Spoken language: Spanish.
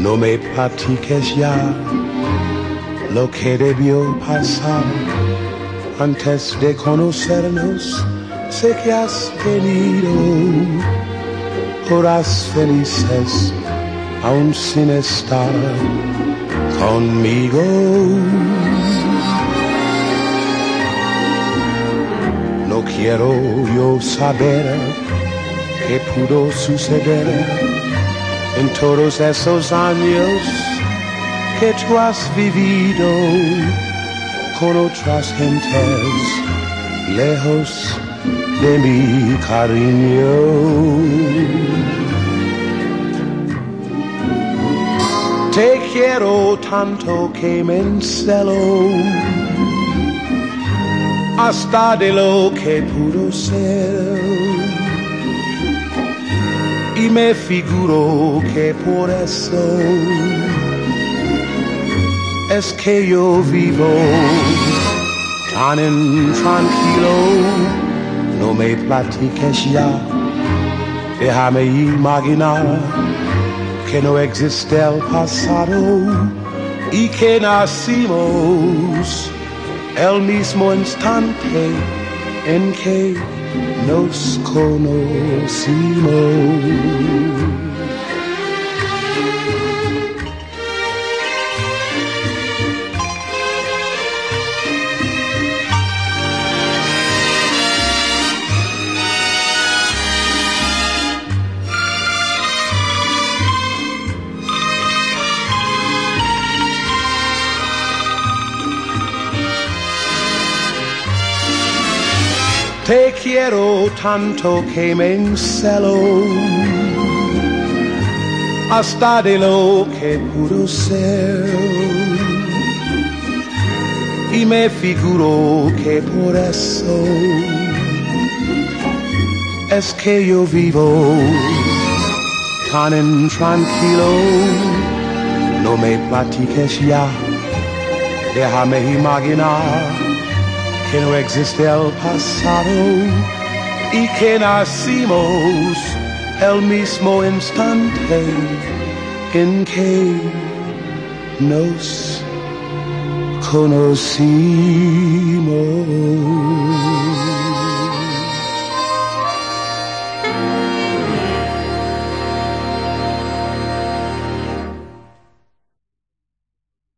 me platiques ya lo que debió pasar antes de conocernos. Sé que has tenido horas felices aún sin estar conmigo. No quiero yo saber qué pudo suceder en todos esos años que tú has vivido con otras gentes lejos de mi cariño. Te quiero tanto que me encelo hasta de lo que pudo ser. Me figuro que por eso es que yo vivo tan intranquilo. No me platiques ya, déjame imaginar que no existe el pasado y que nacimos el mismo instante en que nos conhecemos. Te quiero tanto que me encelo hasta de lo que pudo ser. Y me figuro que por eso es que yo vivo tan intranquilo. No me platiques ya, déjame imaginar que no existe el pasado y que nacimos el mismo instante en que nos conocimos.